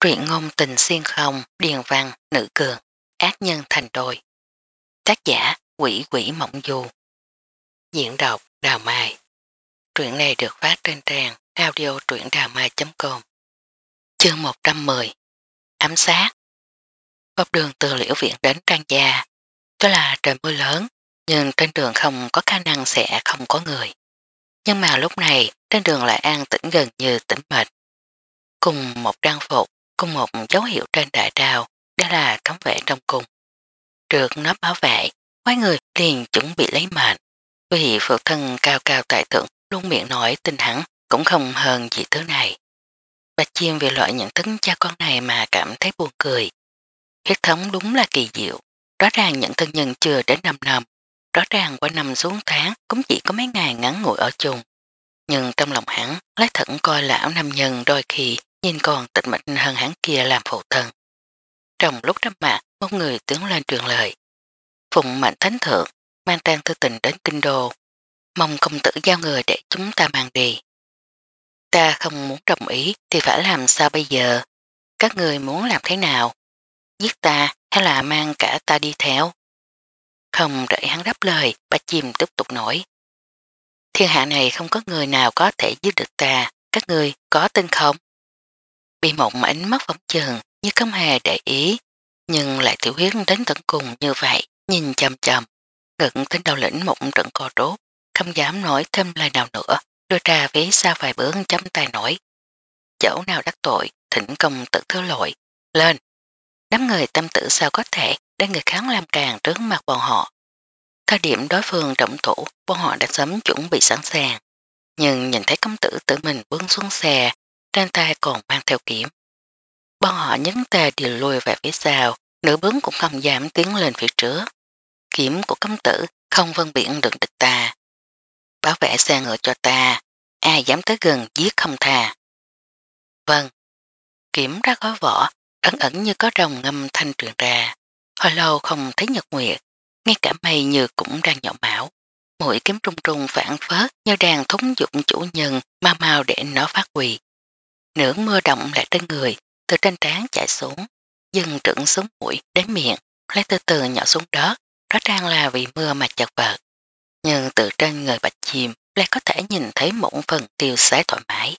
truyện ngôn tình xuyên không, điền văn, nữ cường, ác nhân thành đôi. Tác giả quỷ quỷ mộng du. Diễn đọc Đào Mai. Truyện này được phát trên trang audio truyệnđàmai.com Chương 110 Ám sát Bọc đường từ liễu viện đến trang gia. Đó là trời mưa lớn, nhưng trên đường không có khả năng sẽ không có người. Nhưng mà lúc này, trên đường lại an tĩnh gần như tĩnh mệt. Cùng một trang phục có một dấu hiệu trên đại đào, đó là cấm vệ trong cung. Trượt nó bảo vệ, mấy người liền chuẩn bị lấy mệnh. Vì phật thân cao cao tại thượng luôn miệng nói tin hẳn cũng không hơn gì thứ này. Bạch Chiêm vì loại nhận thức cha con này mà cảm thấy buồn cười. Huyết thống đúng là kỳ diệu. Rõ ràng nhận thân nhân chưa đến 5 năm. Rõ ràng qua năm xuống tháng cũng chỉ có mấy ngày ngắn ngủi ở chung. Nhưng trong lòng hắn, lấy thận coi lão nam nhân đôi khi nhìn còn tịch mịch hơn hắn kia làm phụ thân. Trong lúc đắp mặt một người tướng lên truyền lời. Phụng mạnh thánh thượng, mang tan thư tình đến kinh đô. Mong công tử giao người để chúng ta mang đi. Ta không muốn đồng ý thì phải làm sao bây giờ? Các người muốn làm thế nào? Giết ta hay là mang cả ta đi theo? Không đợi hắn đáp lời, bà chim tiếp tục nổi. Thiên hạ này không có người nào có thể giết được ta, các người có tin không? Bị một ánh mắt phóng chừng như không hề để ý, nhưng lại tiểu huyết đến tận cùng như vậy, nhìn chầm chầm. Ngực tên đầu lĩnh mộng trận co rốt, không dám nói thêm lời nào nữa, đưa ra phía xa vài bước chấm tay nổi. Chỗ nào đắc tội, thỉnh công tự thứ lội, lên. Đám người tâm tử sao có thể để người kháng làm càng trước mặt bọn họ. Thời điểm đối phương động thủ, bọn họ đã sớm chuẩn bị sẵn sàng. Nhưng nhìn thấy công tử tự mình bước xuống xe trên tay còn mang theo kiếm. Bọn họ nhấn tay đều lùi về phía sau, nữ bướng cũng không dám tiến lên phía trước. Kiếm của công tử không vân biển được địch ta. Bảo vệ xe ngựa cho ta, ai dám tới gần giết không thà. Vâng, kiếm ra gói vỏ, ẩn ẩn như có rồng ngâm thanh truyền ra. Hồi lâu không thấy nhật nguyệt, ngay cả mây như cũng đang nhỏ máu. Mũi kiếm trung trung phản phớt như đang thúng dụng chủ nhân ma mau để nó phát quỳ nửa mưa động lại trên người, từ trên trán chạy xuống, dừng trưởng xuống mũi đến miệng, lấy từ từ nhỏ xuống đất, rõ ràng là vì mưa mà chật vật. Nhưng từ trên người bạch chim lại có thể nhìn thấy một phần tiêu sái thoải mái.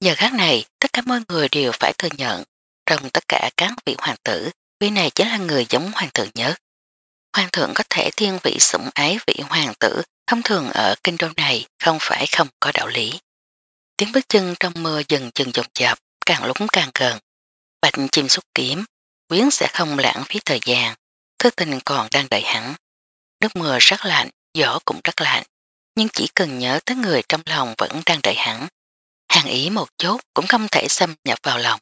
Giờ khác này, tất cả mọi người đều phải thừa nhận, trong tất cả các vị hoàng tử, vị này chính là người giống hoàng thượng nhất. Hoàng thượng có thể thiên vị sủng ái vị hoàng tử thông thường ở kinh đô này không phải không có đạo lý. Tiếng bước chân trong mưa dần dần dọc dập, càng lúc càng gần. Bạch chim xúc kiếm, quyến sẽ không lãng phí thời gian. Thứ tình còn đang đợi hẳn. Nước mưa rất lạnh, gió cũng rất lạnh. Nhưng chỉ cần nhớ tới người trong lòng vẫn đang đợi hẳn. Hàng ý một chút cũng không thể xâm nhập vào lòng.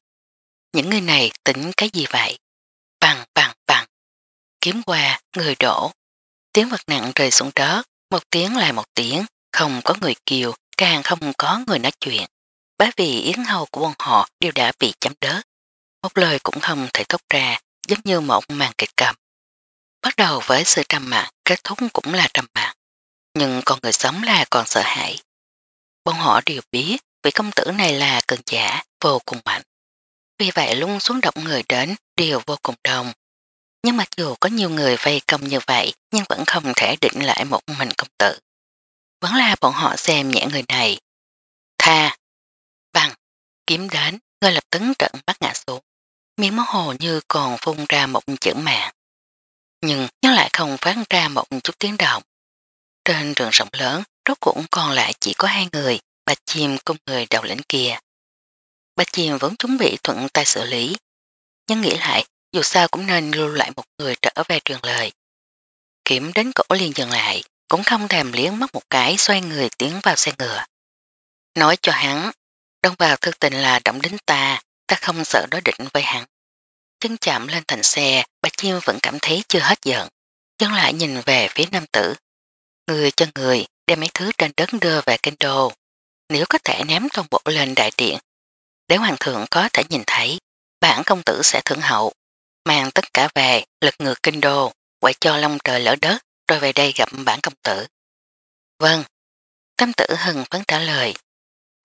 Những người này tính cái gì vậy? Bằng, bằng, bằng. Kiếm qua, người đổ. Tiếng vật nặng rời xuống đó, một tiếng lại một tiếng, không có người kiều, càng không có người nói chuyện, bởi vì yến hầu của bọn họ đều đã bị chấm đớt. Một lời cũng không thể thốt ra, giống như một màn kịch cầm. Bắt đầu với sự trầm mạng, kết thúc cũng là trầm mạng. Nhưng còn người sống là còn sợ hãi. Bọn họ đều biết vị công tử này là cường giả, vô cùng mạnh. Vì vậy luôn xuống động người đến đều vô cùng đông. Nhưng mặc dù có nhiều người vây công như vậy nhưng vẫn không thể định lại một mình công tử vẫn là bọn họ xem nhẹ người này. Tha, bằng, kiếm đến, người lập tấn trận bắt ngã xuống. Miếng máu hồ như còn phun ra một chữ mạng. Nhưng nó lại không phát ra một chút tiếng động. Trên trường rộng lớn, rốt cũng còn lại chỉ có hai người, bạch chim cùng người đầu lĩnh kia. Bạch chim vẫn chuẩn bị thuận tay xử lý. Nhưng nghĩ lại, dù sao cũng nên lưu lại một người trở về truyền lời. Kiểm đến cổ liền dừng lại cũng không thèm liếng mất một cái xoay người tiến vào xe ngựa. Nói cho hắn, đông vào thư tình là động đến ta, ta không sợ đối định với hắn. Chân chạm lên thành xe, bà chim vẫn cảm thấy chưa hết giận. Chân lại nhìn về phía nam tử. Người cho người, đem mấy thứ trên đất đưa về kênh đô. Nếu có thể ném toàn bộ lên đại điện, để hoàng thượng có thể nhìn thấy, bản công tử sẽ thưởng hậu, mang tất cả về, lật ngược kinh đô, quậy cho long trời lỡ đất, rồi về đây gặp bản công tử. Vâng, tâm tử hừng phấn trả lời.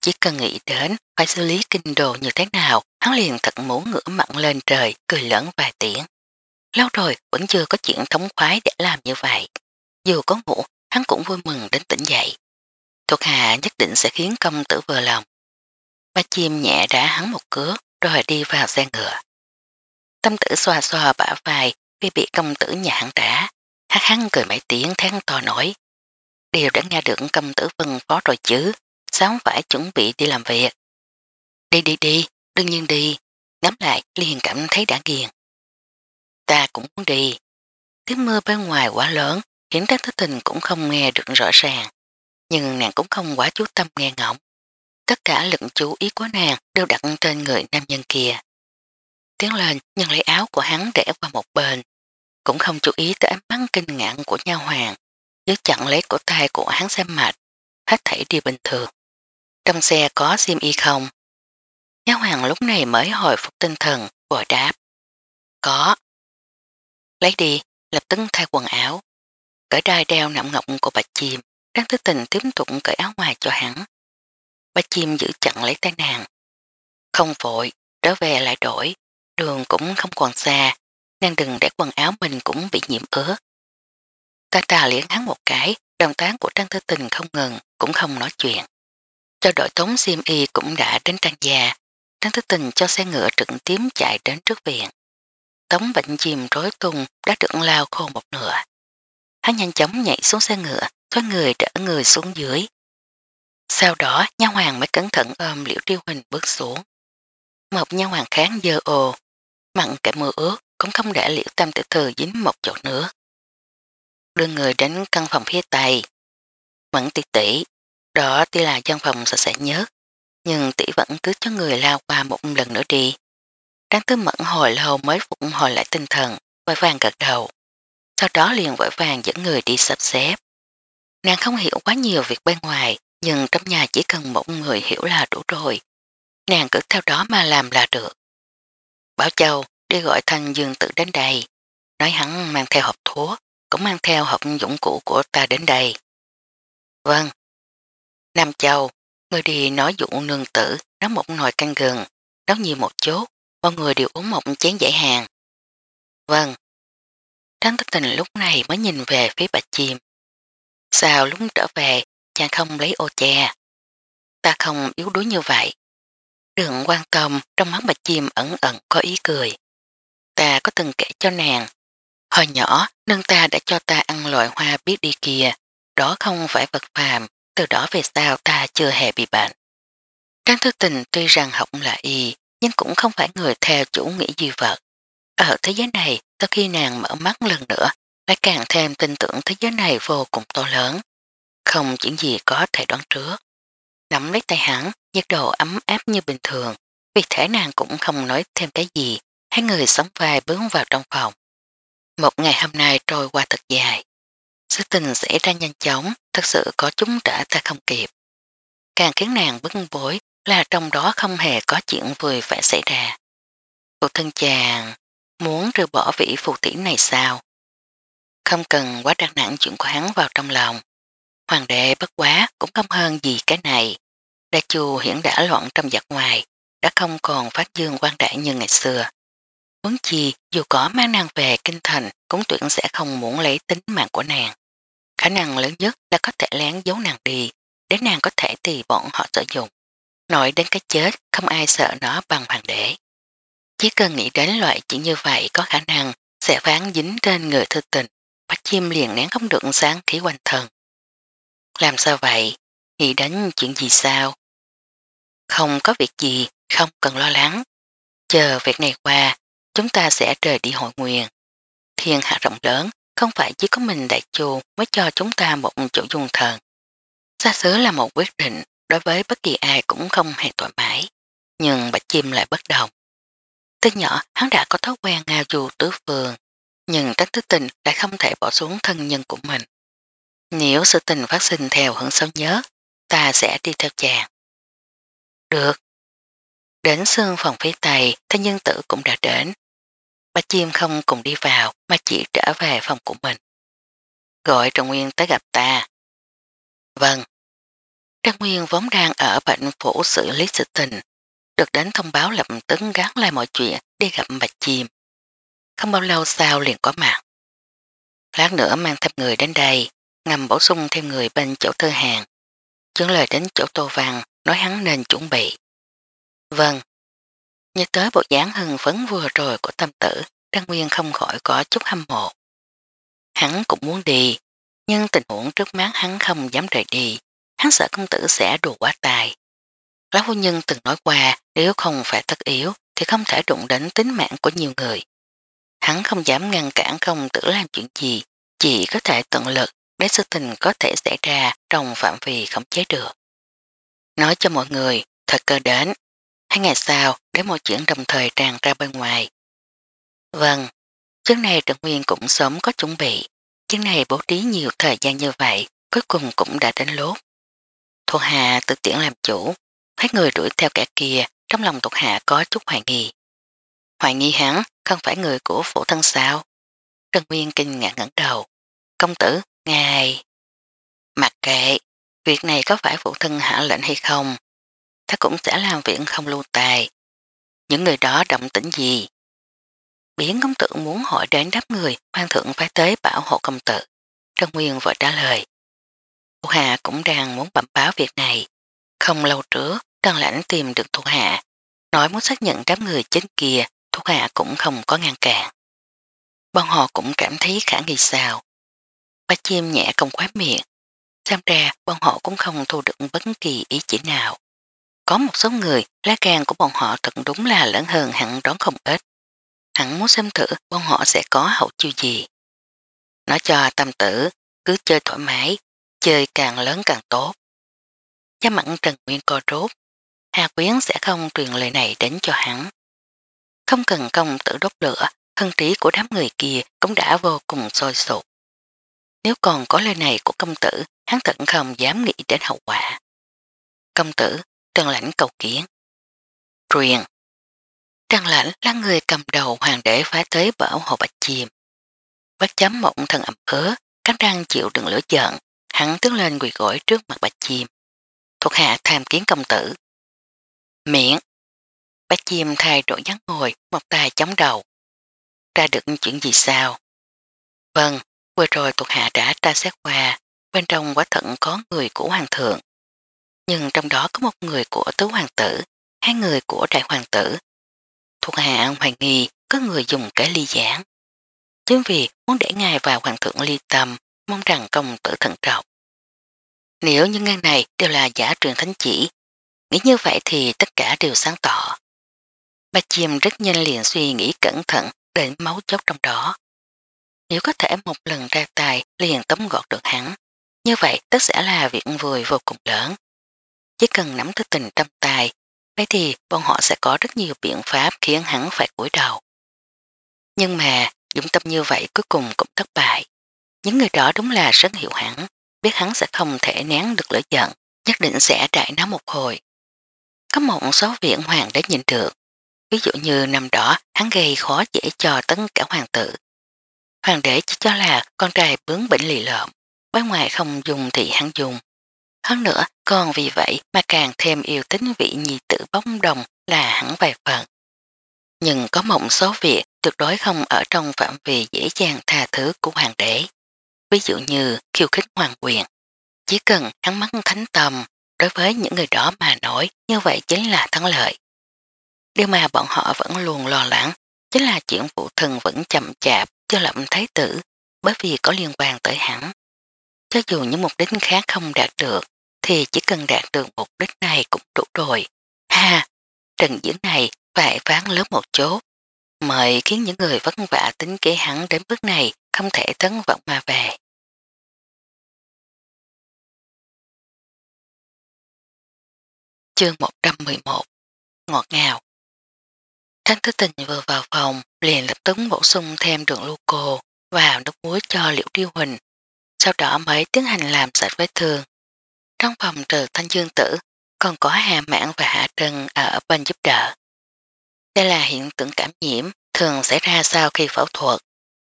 Chỉ cần nghĩ đến phải xử lý kinh đồ như thế nào, hắn liền thật muốn ngửa mặn lên trời, cười lớn vài tiếng. Lâu rồi vẫn chưa có chuyện thống khoái để làm như vậy. Dù có ngủ, hắn cũng vui mừng đến tỉnh dậy. Thuộc hạ nhất định sẽ khiến công tử vừa lòng. Ba chim nhẹ đã hắn một cước, rồi đi vào xe ngựa. Tâm tử xoa xoa bả vai vì bị công tử nhà hắn đá, Hát hắn cười mấy tiếng tháng to nổi. Điều đã nghe được công tử phân phó rồi chứ, sáng phải chuẩn bị đi làm việc. Đi đi đi, đương nhiên đi, Ngắm lại liền cảm thấy đã ghiền. Ta cũng muốn đi. Tiếng mưa bên ngoài quá lớn, khiến các thứ tình cũng không nghe được rõ ràng. Nhưng nàng cũng không quá chú tâm nghe ngọng. Tất cả lực chú ý của nàng đều đặt trên người nam nhân kia. Tiến lên nhưng lấy áo của hắn để qua một bên, cũng không chú ý tới ánh mắt kinh ngạc của nha hoàng, giữ chặn lấy cổ tay của hắn xem mạch, hết thảy đi bình thường. Trong xe có sim y không? Nha hoàng lúc này mới hồi phục tinh thần, vội đáp. Có. Lấy đi, lập tức thay quần áo. Cởi đai đeo nặng ngọc của bà chim, đang tư tình tiếp tục cởi áo ngoài cho hắn. Bà chim giữ chặn lấy tay nàng. Không vội, trở về lại đổi, đường cũng không còn xa, nên đừng để quần áo mình cũng bị nhiễm ứa. Ta trà liễn hắn một cái, đồng tán của Trang Thư Tình không ngừng, cũng không nói chuyện. Cho đội tống Siêm Y cũng đã đến Trang Gia, Trang Thư Tình cho xe ngựa trực tím chạy đến trước viện. Tống bệnh chìm rối tung đã trưởng lao khô một nửa. Hắn nhanh chóng nhảy xuống xe ngựa, thoát người đỡ người xuống dưới. Sau đó, nha hoàng mới cẩn thận ôm liễu triêu hình bước xuống. Một nha hoàng kháng dơ ồ, mặn cả mưa ướt cũng không để liễu tâm tiểu thư dính một chỗ nữa. Đưa người đến căn phòng phía tây. mặn tỷ tỷ, đó tuy là gian phòng sợ sẽ nhớ, nhưng tỷ vẫn cứ cho người lao qua một lần nữa đi. Đáng tư mẫn hồi lâu mới phục hồi lại tinh thần, vội vàng gật đầu. Sau đó liền vội vàng dẫn người đi sắp xếp. Nàng không hiểu quá nhiều việc bên ngoài, nhưng trong nhà chỉ cần một người hiểu là đủ rồi. Nàng cứ theo đó mà làm là được. Bảo Châu đi gọi thanh dương tự đến đây, nói hắn mang theo hộp thuốc, cũng mang theo hộp dụng cụ của ta đến đây. Vâng. Nam Châu, người đi nói dụ nương tử, nấu một nồi canh gừng, nấu nhiều một chút, mọi người đều uống một chén giải hàng. Vâng. Tráng tích tình lúc này mới nhìn về phía bạch chim. Sao lúc trở về, chàng không lấy ô che? Ta không yếu đuối như vậy. Đường quan tâm trong mắt bạch chim ẩn ẩn có ý cười. Ta có từng kể cho nàng. Hồi nhỏ, nương ta đã cho ta ăn loại hoa biết đi kìa. Đó không phải vật phàm, từ đó về sau ta chưa hề bị bệnh. Trang thư tình tuy rằng học là y, nhưng cũng không phải người theo chủ nghĩa duy vật. Ở thế giới này, sau khi nàng mở mắt lần nữa, lại càng thêm tin tưởng thế giới này vô cùng to lớn. Không chuyện gì có thể đoán trước nắm lấy tay hắn, nhiệt độ ấm áp như bình thường, vì thể nàng cũng không nói thêm cái gì, hai người sống vai bướng vào trong phòng. Một ngày hôm nay trôi qua thật dài, sự tình xảy ra nhanh chóng, thật sự có chúng trả ta không kịp. Càng khiến nàng bức bối là trong đó không hề có chuyện vừa phải xảy ra. Phụ thân chàng, muốn rời bỏ vị phụ tỷ này sao? Không cần quá đặt nặng chuyện của hắn vào trong lòng, Hoàng đệ bất quá cũng không hơn gì cái này. Đa chù hiện đã loạn trong giặc ngoài, đã không còn phát dương quan đại như ngày xưa. Huấn chi dù có mang nàng về kinh thành cũng tuyển sẽ không muốn lấy tính mạng của nàng. Khả năng lớn nhất là có thể lén giấu nàng đi để nàng có thể tùy bọn họ sử dụng. Nói đến cái chết không ai sợ nó bằng hoàng đệ. Chỉ cần nghĩ đến loại chuyện như vậy có khả năng sẽ ván dính trên người thư tình bạch chim liền nén không được sáng khí quanh thần. Làm sao vậy? Nghĩ đến chuyện gì sao? Không có việc gì, không cần lo lắng. Chờ việc này qua, chúng ta sẽ rời đi hội nguyện. Thiên hạ rộng lớn, không phải chỉ có mình đại chu mới cho chúng ta một chỗ dùng thần. Xa xứ là một quyết định, đối với bất kỳ ai cũng không hề thoải mái. Nhưng bạch chim lại bất đồng. Từ nhỏ, hắn đã có thói quen ngao du tứ phương, nhưng trách thức tình đã không thể bỏ xuống thân nhân của mình. Nếu sự tình phát sinh theo hướng xấu nhớ, ta sẽ đi theo chàng. Được. Đến xương phòng phía Tây, thanh nhân tử cũng đã đến. Ba chim không cùng đi vào mà chỉ trở về phòng của mình. Gọi Trần Nguyên tới gặp ta. Vâng. Trần Nguyên vốn đang ở bệnh phủ xử lý sự tình. Được đến thông báo lập tấn gắn lại mọi chuyện đi gặp bạch chim. Không bao lâu sau liền có mặt. Lát nữa mang thêm người đến đây ngầm bổ sung thêm người bên chỗ thư hàng. Chứng lời đến chỗ Tô Văn, nói hắn nên chuẩn bị. Vâng. như tới bộ dáng hưng phấn vừa rồi của tâm tử, Đăng Nguyên không khỏi có chút hâm mộ. Hắn cũng muốn đi, nhưng tình huống trước mắt hắn không dám rời đi, hắn sợ công tử sẽ đùa quá tài. Lão phu nhân từng nói qua, nếu không phải thất yếu thì không thể đụng đến tính mạng của nhiều người. Hắn không dám ngăn cản công tử làm chuyện gì, chỉ có thể tận lực bé sự tình có thể xảy ra trong phạm vi khống chế được. Nói cho mọi người, thật cơ đến. Hai ngày sau, để mọi chuyện đồng thời tràn ra bên ngoài. Vâng, trước này Trần Nguyên cũng sớm có chuẩn bị. Trước này bố trí nhiều thời gian như vậy, cuối cùng cũng đã đến lúc. Thuộc hạ tự tiện làm chủ, thấy người đuổi theo kẻ kia, trong lòng thuộc hạ có chút hoài nghi. Hoài nghi hắn không phải người của phổ thân sao? Trần Nguyên kinh ngạc ngẩn đầu. Công tử, Ngài! Mặc kệ, việc này có phải phụ thân hạ lệnh hay không? Ta cũng sẽ làm việc không lưu tài. Những người đó động tĩnh gì? Biến công tử muốn hỏi đến đáp người quan thượng phải tới bảo hộ công tử. Trân Nguyên vội trả lời. Thu Hạ cũng đang muốn bẩm báo việc này. Không lâu trước, Trân Lãnh tìm được Thu Hạ. Nói muốn xác nhận đám người chính kia, Thu Hạ cũng không có ngăn cản. Bọn họ cũng cảm thấy khả nghi sao. Ba chim nhẹ công khóa miệng. Xem ra bọn họ cũng không thu được bất kỳ ý chỉ nào. Có một số người, lá gan của bọn họ thật đúng là lớn hơn hẳn đón không ít. Hẳn muốn xem thử bọn họ sẽ có hậu chiêu gì. Nó cho tâm tử, cứ chơi thoải mái, chơi càng lớn càng tốt. Cha mặn Trần Nguyên co rốt, Hà Quyến sẽ không truyền lời này đến cho hắn. Không cần công tử đốt lửa, thân trí của đám người kia cũng đã vô cùng sôi sụt. Nếu còn có lời này của công tử, hắn thật không dám nghĩ đến hậu quả. Công tử, Trần Lãnh cầu kiến. Truyền. Trần Lãnh là người cầm đầu hoàng đế phá tới bảo hồ Bạch Chìm. Bác chấm mộng thần ẩm ứa, cắn răng chịu đựng lửa giận, hắn tướng lên quỳ gối trước mặt Bạch Chim. Thuộc hạ tham kiến công tử. Miệng. Bạch Chim thay đổi dáng ngồi, một tay chống đầu. Ra được chuyện gì sao? Vâng, vừa rồi thuộc hạ đã tra xét qua, bên trong quả thận có người của hoàng thượng. Nhưng trong đó có một người của tứ hoàng tử, hai người của đại hoàng tử. Thuộc hạ hoài nghi có người dùng cái ly giảng. Chính vì muốn để ngài vào hoàng thượng ly tâm, mong rằng công tử thận trọng. Nếu những ngang này đều là giả truyền thánh chỉ, nghĩ như vậy thì tất cả đều sáng tỏ. Bà chìm rất nhanh liền suy nghĩ cẩn thận đến máu chốc trong đó. Nếu có thể một lần ra tài liền tấm gọt được hắn, như vậy tất sẽ là việc vùi vô cùng lớn. Chỉ cần nắm thức tình trong tài, vậy thì bọn họ sẽ có rất nhiều biện pháp khiến hắn phải cúi đầu. Nhưng mà, dũng tâm như vậy cuối cùng cũng thất bại. Những người đó đúng là rất hiểu hắn, biết hắn sẽ không thể nén được lửa giận, nhất định sẽ trại nó một hồi. Có một số viện hoàng đã nhìn được, ví dụ như năm đó hắn gây khó dễ cho tấn cả hoàng tử, Hoàng đế chỉ cho là con trai bướng bệnh lì lợm, bá ngoài không dùng thì hắn dùng. Hơn nữa, còn vì vậy mà càng thêm yêu tính vị nhi tử bóng đồng là hắn vài phần. Nhưng có một số việc tuyệt đối không ở trong phạm vi dễ dàng tha thứ của hoàng đế. Ví dụ như khiêu khích hoàng quyền. Chỉ cần hắn mắng thánh tâm đối với những người đó mà nổi như vậy chính là thắng lợi. Điều mà bọn họ vẫn luôn lo lắng chính là chuyện phụ thân vẫn chậm chạp cho lập thái tử, bởi vì có liên quan tới hắn. Cho dù những mục đích khác không đạt được, thì chỉ cần đạt được mục đích này cũng đủ rồi. Ha! Trần diễn này phải phán lớn một chốt. Mời khiến những người vất vả tính kế hắn đến bước này không thể tấn vọng mà về. Chương 111 Ngọt ngào Thác Thứ Tình vừa vào phòng, liền lập tức bổ sung thêm đường lưu glucose và nước muối cho Liễu Tiêu Huỳnh. Sau đó mới tiến hành làm sạch vết thương. Trong phòng trừ thanh dương tử, còn có Hà Mãn và Hạ Trân ở bên giúp đỡ. Đây là hiện tượng cảm nhiễm thường xảy ra sau khi phẫu thuật.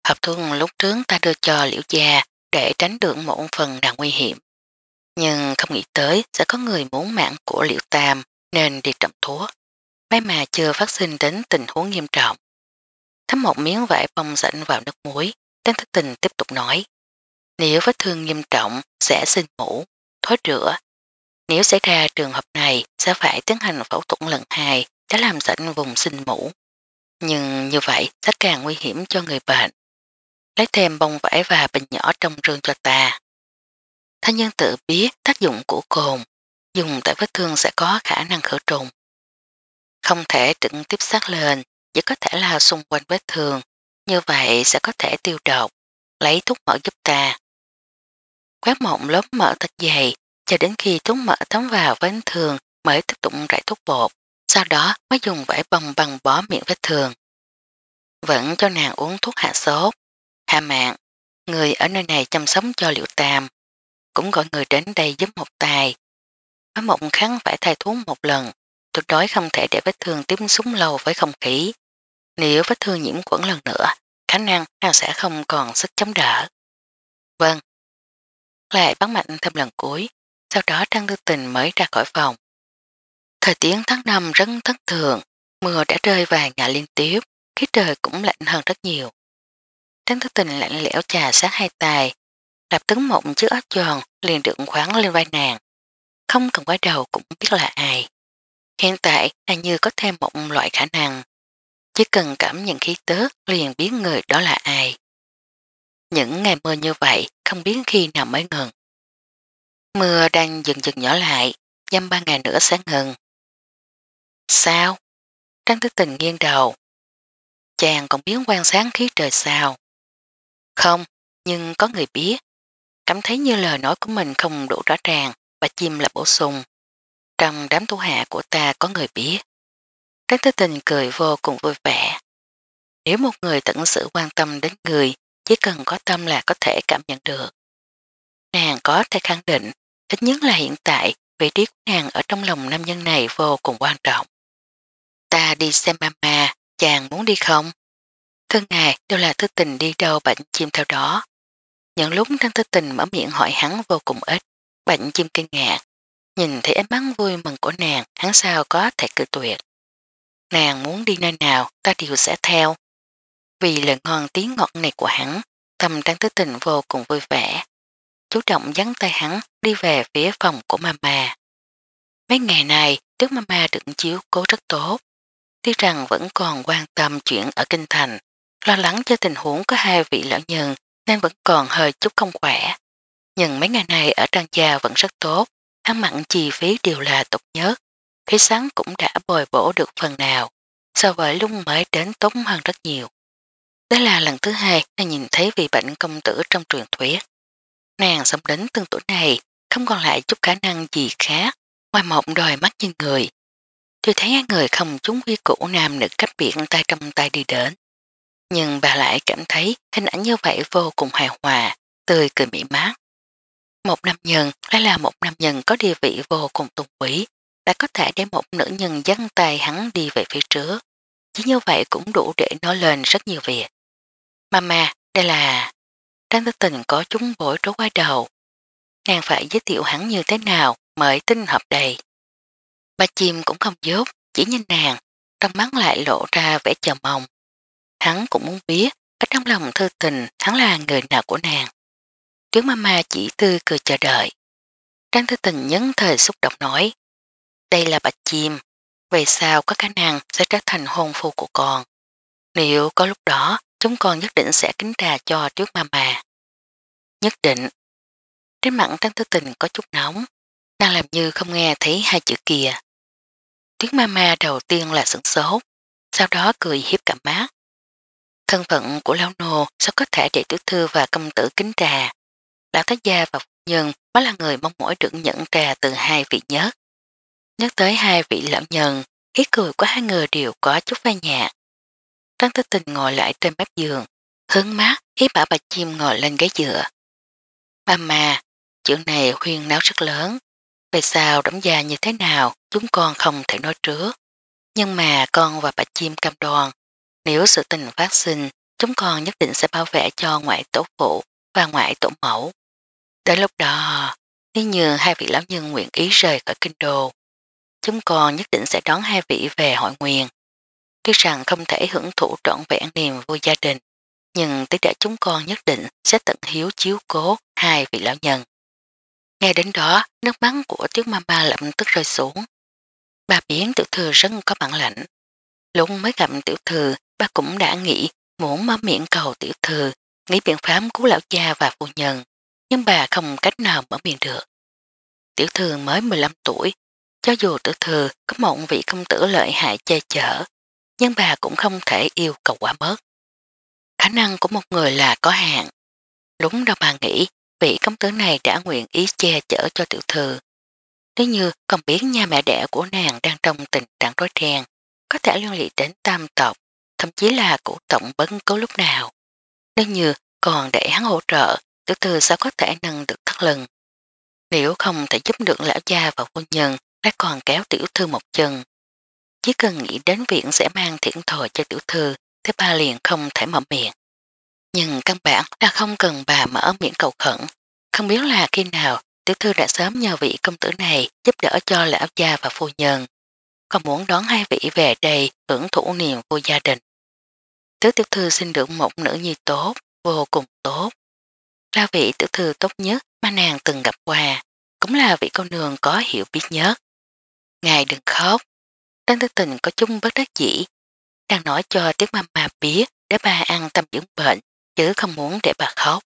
Hợp thương lúc trước ta đưa cho Liễu Gia để tránh được một phần là nguy hiểm. Nhưng không nghĩ tới sẽ có người muốn mạng của Liễu Tam nên đi trộm thuốc. May mà chưa phát sinh đến tình huống nghiêm trọng. Thấm một miếng vải bông rảnh vào nước muối, tên thất tình tiếp tục nói. Nếu vết thương nghiêm trọng sẽ sinh mũ, thối rửa. Nếu xảy ra trường hợp này sẽ phải tiến hành phẫu thuật lần hai để làm rảnh vùng sinh mũ. Nhưng như vậy sẽ càng nguy hiểm cho người bệnh. Lấy thêm bông vải và bình nhỏ trong rương cho ta. Thanh nhân tự biết tác dụng của cồn, dùng tại vết thương sẽ có khả năng khử trùng, không thể trực tiếp sát lên, chỉ có thể là xung quanh vết thương, như vậy sẽ có thể tiêu độc, lấy thuốc mỡ giúp ta. Quét mộng lớp mỡ thật dày, cho đến khi thuốc mỡ thấm vào vết thương mới tiếp tục rải thuốc bột, sau đó mới dùng vải bông bằng bó miệng vết thương. Vẫn cho nàng uống thuốc hạ sốt, hạ mạng, người ở nơi này chăm sóc cho liệu tam, cũng gọi người đến đây giúp một tài. Quét mộng kháng phải thay thuốc một lần, tuyệt đối không thể để vết thương tiếp súng lâu với không khí. Nếu vết thương nhiễm quẩn lần nữa, khả năng nàng sẽ không còn sức chống đỡ. Vâng. Lại bắn mạnh thêm lần cuối, sau đó Trang Tư Tình mới ra khỏi phòng. Thời tiết tháng năm rất thất thường, mưa đã rơi vài ngày liên tiếp, khí trời cũng lạnh hơn rất nhiều. Trang Tư Tình lạnh lẽo trà sát hai tài, đạp tướng mộng chiếc áo tròn liền đựng khoáng lên vai nàng. Không cần quay đầu cũng biết là ai. Hiện tại là như có thêm một loại khả năng. Chỉ cần cảm nhận khí tớ liền biết người đó là ai. Những ngày mưa như vậy không biết khi nào mới ngừng. Mưa đang dần dần nhỏ lại, dăm ba ngày nữa sẽ ngừng. Sao? Trang Tư Tình nghiêng đầu. Chàng còn biến quan sát khí trời sao? Không, nhưng có người biết. Cảm thấy như lời nói của mình không đủ rõ ràng, và chim là bổ sung. Trong đám thủ hạ của ta có người biết. Trác Tư Tình cười vô cùng vui vẻ. Nếu một người tận sự quan tâm đến người, chỉ cần có tâm là có thể cảm nhận được. Nàng có thể khẳng định, ít nhất là hiện tại, vị trí của nàng ở trong lòng nam nhân này vô cùng quan trọng. Ta đi xem mama, chàng muốn đi không? Thân ngài, đều là thư tình đi đâu bệnh chim theo đó. Những lúc đang thư tình mở miệng hỏi hắn vô cùng ít, bệnh chim kinh ngạc. Nhìn thấy ánh mắt vui mừng của nàng, hắn sao có thể cự tuyệt. Nàng muốn đi nơi nào, ta đều sẽ theo. Vì lời ngon tiếng ngọt này của hắn, tâm trang tứ tình vô cùng vui vẻ. Chú trọng dắn tay hắn đi về phía phòng của mama. Mấy ngày này, trước mama được chiếu cố rất tốt. Tuy rằng vẫn còn quan tâm chuyện ở Kinh Thành, lo lắng cho tình huống có hai vị lão nhân nên vẫn còn hơi chút không khỏe. Nhưng mấy ngày này ở trang gia vẫn rất tốt, Ăn mặn chi phí đều là tục nhất, khí sáng cũng đã bồi bổ được phần nào, so với lúc mới đến tốt hơn rất nhiều. Đó là lần thứ hai nàng nhìn thấy vị bệnh công tử trong truyền thuyết. Nàng sống đến tương tuổi này, không còn lại chút khả năng gì khác, ngoài một đòi mắt như người. Tuy thấy người không chúng huy cũ nam nữ cách biệt tay trong tay đi đến. Nhưng bà lại cảm thấy hình ảnh như vậy vô cùng hài hòa, tươi cười mỹ mát. Một nam nhân, đây là một nam nhân có địa vị vô cùng tôn quý, đã có thể để một nữ nhân dân tay hắn đi về phía trước. Chỉ như vậy cũng đủ để nói lên rất nhiều việc. Mama, đây là... Trang thức tình có chúng bổi trố qua đầu. Nàng phải giới thiệu hắn như thế nào mới tinh hợp đầy. Bà chim cũng không giúp, chỉ nhìn nàng, trong mắt lại lộ ra vẻ chờ mong. Hắn cũng muốn biết, ở trong lòng thư tình hắn là người nào của nàng. Trứng mama chỉ tươi cười chờ đợi. Trang thư tình nhấn thời xúc động nói. Đây là bạch chim, về sao có khả năng sẽ trở thành hôn phu của con. Nếu có lúc đó, chúng con nhất định sẽ kính trà cho trước mama. Nhất định. Trên mặt Trang Thư Tình có chút nóng, đang làm như không nghe thấy hai chữ kia. Tuyết mama đầu tiên là sửng sốt, sau đó cười hiếp cả mát. Thân phận của lão nô sao có thể để tiểu thư và công tử kính trà. Lão Thái Gia và phụ Nhân mới là người mong mỏi trưởng nhẫn trà từ hai vị nhất. Nhắc tới hai vị lão nhân, ý cười của hai người đều có chút phai nhạt. Trang Tư Tình ngồi lại trên bếp giường, hướng mát ý bảo bà chim ngồi lên ghế dựa. Ba mà, chuyện này huyên náo rất lớn. Về sao đóng già như thế nào chúng con không thể nói trước. Nhưng mà con và bà chim cam đoan, nếu sự tình phát sinh, chúng con nhất định sẽ bảo vệ cho ngoại tổ phụ và ngoại tổ mẫu. Tới lúc đó, nếu như hai vị lão nhân nguyện ý rời khỏi kinh đồ, chúng con nhất định sẽ đón hai vị về hội nguyện. Tuy rằng không thể hưởng thụ trọn vẹn niềm vui gia đình, nhưng tất đã chúng con nhất định sẽ tận hiếu chiếu cố hai vị lão nhân. Nghe đến đó, nước mắt của tiếu mama lập tức rơi xuống. Bà biến tiểu thư rất có bản lãnh. Lúc mới gặp tiểu thư, bà cũng đã nghĩ muốn mở miệng cầu tiểu thư, nghĩ biện pháp cứu lão cha và phụ nhân nhưng bà không cách nào mở miệng được. Tiểu thư mới 15 tuổi, cho dù tiểu thư có một vị công tử lợi hại che chở, nhưng bà cũng không thể yêu cầu quá bớt. Khả năng của một người là có hạn. Đúng đâu bà nghĩ, vị công tử này đã nguyện ý che chở cho tiểu thư. Nếu như còn biết nhà mẹ đẻ của nàng đang trong tình trạng rối ren, có thể liên lị đến tam tộc, thậm chí là của tổng bấn cố lúc nào. Nếu như còn để hắn hỗ trợ, tiểu thư sao có thể nâng được thất lần. Nếu không thể giúp được lão gia và quân nhân, đã còn kéo tiểu thư một chân. Chỉ cần nghĩ đến viện sẽ mang thiện thòi cho tiểu thư, thế ba liền không thể mở miệng. Nhưng căn bản là không cần bà mở miệng cầu khẩn. Không biết là khi nào tiểu thư đã sớm nhờ vị công tử này giúp đỡ cho lão gia và phu nhân. Còn muốn đón hai vị về đây hưởng thụ niềm vui gia đình. Tứ tiểu thư xin được một nữ nhi tốt, vô cùng tốt là vị tiểu thư tốt nhất mà nàng từng gặp qua, cũng là vị cô nương có hiểu biết nhất. Ngài đừng khóc. Tăng tư tình có chung bất đắc dĩ. Đang nói cho tiếng mama mà biết để bà ăn tâm dưỡng bệnh, chứ không muốn để bà khóc.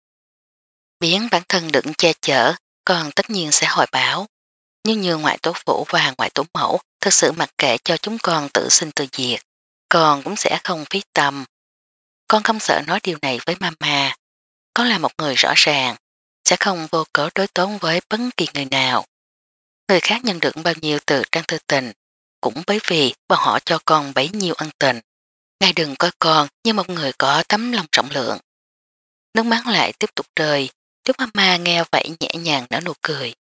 Biến bản thân đựng che chở, còn tất nhiên sẽ hỏi báo. Nhưng như ngoại tố phủ và ngoại tố mẫu thực sự mặc kệ cho chúng con tự sinh tự diệt, con cũng sẽ không phí tâm. Con không sợ nói điều này với mama, có là một người rõ ràng, sẽ không vô cớ đối tốn với bất kỳ người nào. Người khác nhận được bao nhiêu từ trang thư tình, cũng bởi vì bọn họ cho con bấy nhiêu ân tình. Ngài đừng coi con như một người có tấm lòng trọng lượng. Nước mắt lại tiếp tục rơi, Tiếu Mama nghe vậy nhẹ nhàng nở nụ cười.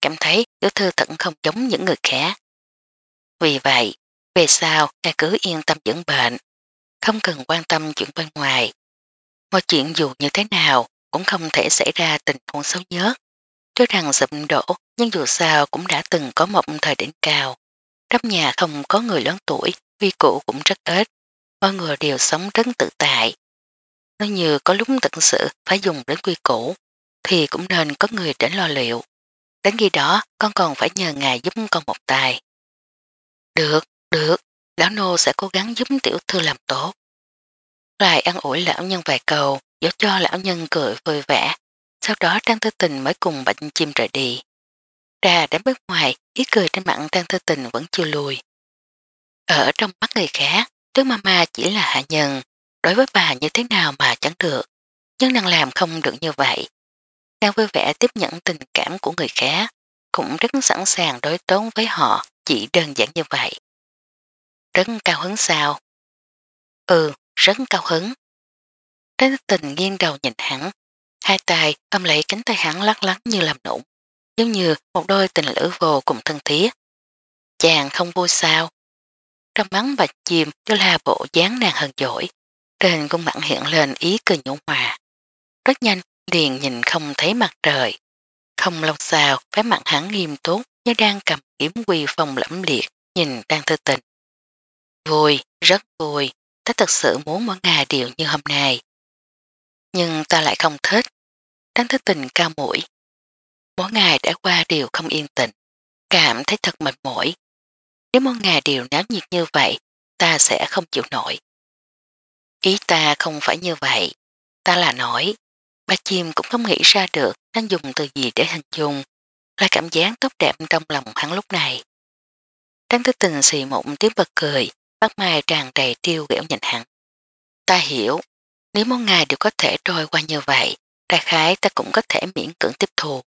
Cảm thấy tiểu thư thận không giống những người khác. Vì vậy, về sau ngài cứ yên tâm dưỡng bệnh, không cần quan tâm chuyện bên ngoài, Mọi chuyện dù như thế nào cũng không thể xảy ra tình huống xấu nhất. Tuy rằng sụp đổ nhưng dù sao cũng đã từng có một thời đỉnh cao. Trong nhà không có người lớn tuổi, vi cụ cũng rất ít. Mọi người đều sống rất tự tại. Nếu như có lúc thật sự phải dùng đến quy củ, thì cũng nên có người đến lo liệu. Đến khi đó, con còn phải nhờ ngài giúp con một tài. Được, được, lão nô sẽ cố gắng giúp tiểu thư làm tốt lại ăn ủi lão nhân vài cầu giúp cho lão nhân cười vui vẻ. Sau đó Trang Tư Tình mới cùng bệnh chim rời đi. Ra đến bên ngoài, ý cười trên mặt Trang Tư Tình vẫn chưa lùi. Ở trong mắt người khác, Tứ Mama chỉ là hạ nhân, đối với bà như thế nào mà chẳng được, nhưng nàng làm không được như vậy. Nàng vui vẻ tiếp nhận tình cảm của người khác, cũng rất sẵn sàng đối tốn với họ chỉ đơn giản như vậy. Rất cao hứng sao? Ừ, rất cao hứng. Trái tình nghiêng đầu nhìn hắn, hai tay ôm lấy cánh tay hắn lắc lắc như làm nụ, giống như một đôi tình lữ vô cùng thân thiết. Chàng không vui sao. Trong mắng và chìm đều là bộ dáng nàng hờn dỗi, trên cung mặn hiện lên ý cười nhũ hòa. Rất nhanh, liền nhìn không thấy mặt trời. Không lâu sau, phái mặt hắn nghiêm túc như đang cầm kiếm quy phong lẫm liệt, nhìn đang thư tình. Vui, rất vui ta thật sự muốn mỗi ngày đều như hôm nay. Nhưng ta lại không thích. Đáng thích tình cao mũi. Mỗi ngày đã qua đều không yên tĩnh. Cảm thấy thật mệt mỏi. Nếu mỗi ngày đều náo nhiệt như vậy, ta sẽ không chịu nổi. Ý ta không phải như vậy. Ta là nói. Ba chim cũng không nghĩ ra được đang dùng từ gì để hình dung. Là cảm giác tốt đẹp trong lòng hắn lúc này. Đáng thích tình xì mụn tiếng bật cười Bắt Mai tràn đầy tiêu ghẻo nhìn hắn. Ta hiểu, nếu mỗi ngày đều có thể trôi qua như vậy, đại khái ta cũng có thể miễn cưỡng tiếp thu.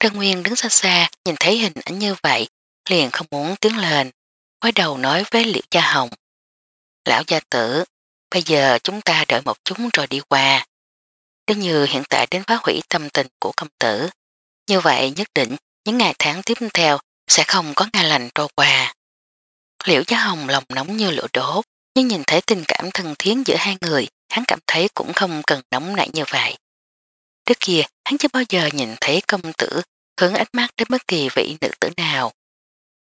Trân Nguyên đứng xa xa, nhìn thấy hình ảnh như vậy, liền không muốn tiến lên, quay đầu nói với Liễu Gia Hồng. Lão gia tử, bây giờ chúng ta đợi một chúng rồi đi qua. Nếu như hiện tại đến phá hủy tâm tình của công tử, như vậy nhất định những ngày tháng tiếp theo sẽ không có ngày lành trôi qua. Liễu Giá Hồng lòng nóng như lửa đốt, nhưng nhìn thấy tình cảm thân thiết giữa hai người, hắn cảm thấy cũng không cần nóng nảy như vậy. Trước kia, hắn chưa bao giờ nhìn thấy công tử hướng ánh mắt đến bất kỳ vị nữ tử nào.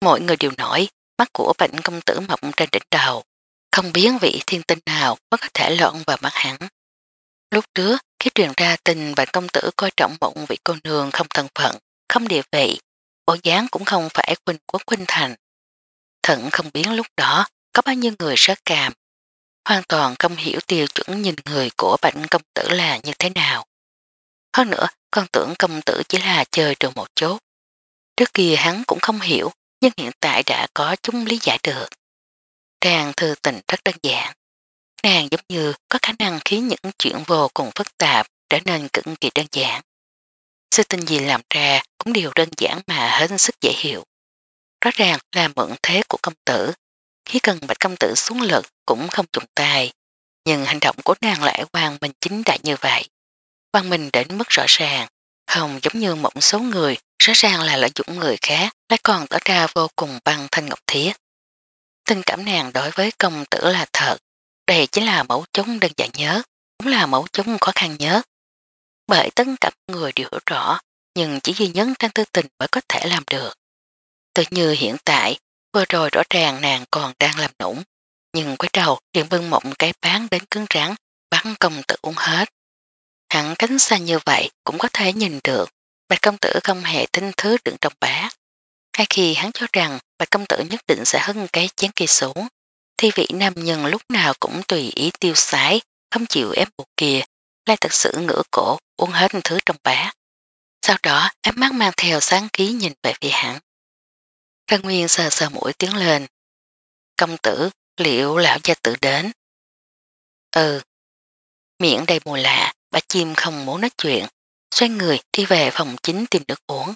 Mọi người đều nói, mắt của bệnh công tử mộng trên đỉnh đầu, không biến vị thiên tinh nào mới có thể lộn vào mắt hắn. Lúc trước, khi truyền ra tình bệnh công tử coi trọng mộng vị cô nương không thân phận, không địa vị, bộ dáng cũng không phải Quỳnh Quốc Quỳnh Thành, thận không biết lúc đó có bao nhiêu người sớt càm. Hoàn toàn không hiểu tiêu chuẩn nhìn người của bảnh công tử là như thế nào. Hơn nữa, con tưởng công tử chỉ là chơi được một chút. Trước kia hắn cũng không hiểu, nhưng hiện tại đã có chúng lý giải được. Trang thư tình rất đơn giản. Nàng giống như có khả năng khiến những chuyện vô cùng phức tạp trở nên cực kỳ đơn giản. Sự tình gì làm ra cũng đều đơn giản mà hết sức dễ hiểu. Rõ ràng là mượn thế của công tử, khi cần bạch công tử xuống lực cũng không trùng tài, nhưng hành động của nàng lại hoàng mình chính đại như vậy. Hoàng mình đến mức rõ ràng, không giống như một số người rõ ràng là lợi dụng người khác lại còn tỏ ra vô cùng băng thanh ngọc thiết. Tình cảm nàng đối với công tử là thật, đây chỉ là mẫu chúng đơn giản nhớ, cũng là mẫu chúng khó khăn nhớ. Bởi tất cả người đều hiểu rõ, nhưng chỉ duy nhất trang tư tình mới có thể làm được tự như hiện tại, vừa rồi rõ ràng nàng còn đang làm nũng, nhưng quay đầu liền bưng mộng cái bán đến cứng rắn, bắn công tử uống hết. Hẳn cánh xa như vậy cũng có thể nhìn được, bạch công tử không hề tinh thứ đựng trong bát. Hay khi hắn cho rằng bạch công tử nhất định sẽ hưng cái chén kia xuống, thì vị nam nhân lúc nào cũng tùy ý tiêu sái, không chịu ép buộc kia, lại thật sự ngửa cổ uống hết thứ trong bát. Sau đó ám mắt mang theo sáng ký nhìn về phía hắn. Phan Nguyên sờ sờ mũi tiếng lên. Công tử, liệu lão gia tử đến? Ừ. Miệng đầy mùi lạ, bà chim không muốn nói chuyện, xoay người đi về phòng chính tìm nước uống.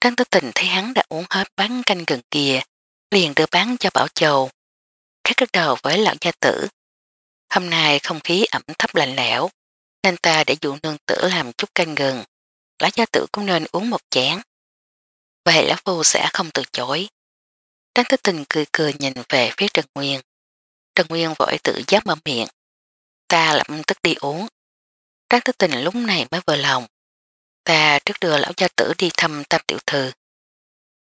Trang tư tình thấy hắn đã uống hết bán canh gần kìa, liền đưa bán cho Bảo Châu. Khách cất đầu với lão gia tử. Hôm nay không khí ẩm thấp lạnh lẽo, nên ta để dụ nương tử làm chút canh gừng. Lão gia tử cũng nên uống một chén. Về lão phu sẽ không từ chối. Tránh thức tình cười cười nhìn về phía Trần Nguyên. Trần Nguyên vội tự giác mở miệng. Ta lập tức đi uống. Trác thức tình lúc này mới vừa lòng. Ta trước đưa lão gia tử đi thăm tam tiểu thư.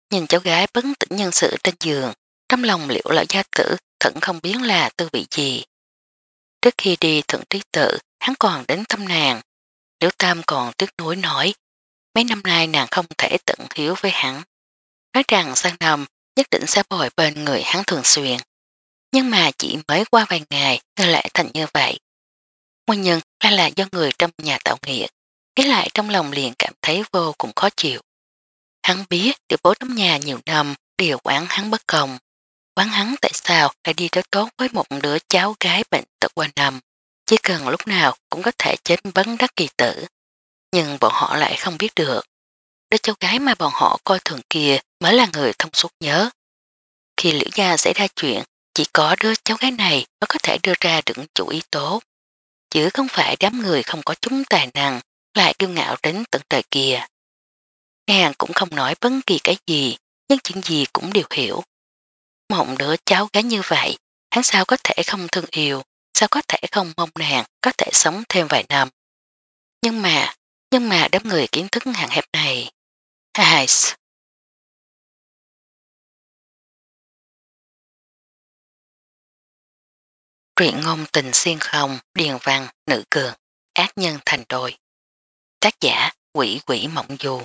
Nhìn cháu gái bấn tỉnh nhân sự trên giường, trong lòng liệu lão gia tử thận không biết là tư vị gì. Trước khi đi thượng trí tự, hắn còn đến thăm nàng. Liễu Tam còn tiếc nuối nói Mấy năm nay nàng không thể tận hiếu với hắn. Nói rằng sang năm nhất định sẽ bồi bên người hắn thường xuyên. Nhưng mà chỉ mới qua vài ngày người lại thành như vậy. Nguyên nhân là là do người trong nhà tạo nghiệp, ý lại trong lòng liền cảm thấy vô cùng khó chịu. Hắn biết tiểu bố trong nhà nhiều năm đều quán hắn bất công. Quán hắn tại sao lại đi đối tốt với một đứa cháu gái bệnh tật qua năm. Chỉ cần lúc nào cũng có thể chết vấn đắc kỳ tử nhưng bọn họ lại không biết được. Đứa cháu gái mà bọn họ coi thường kia mới là người thông suốt nhớ. Khi liễu gia xảy ra chuyện, chỉ có đứa cháu gái này mới có thể đưa ra được chủ ý tốt. Chứ không phải đám người không có chúng tài năng lại kiêu ngạo đến tận trời kia. Nàng cũng không nói bất kỳ cái gì, nhưng chuyện gì cũng đều hiểu. Mộng đứa cháu gái như vậy, hắn sao có thể không thương yêu, sao có thể không mong nàng có thể sống thêm vài năm. Nhưng mà nhưng mà đám người kiến thức hạn hẹp này. Hài Truyện ngôn tình xuyên không, điền văn, nữ cường, ác nhân thành đôi. Tác giả quỷ quỷ mộng du.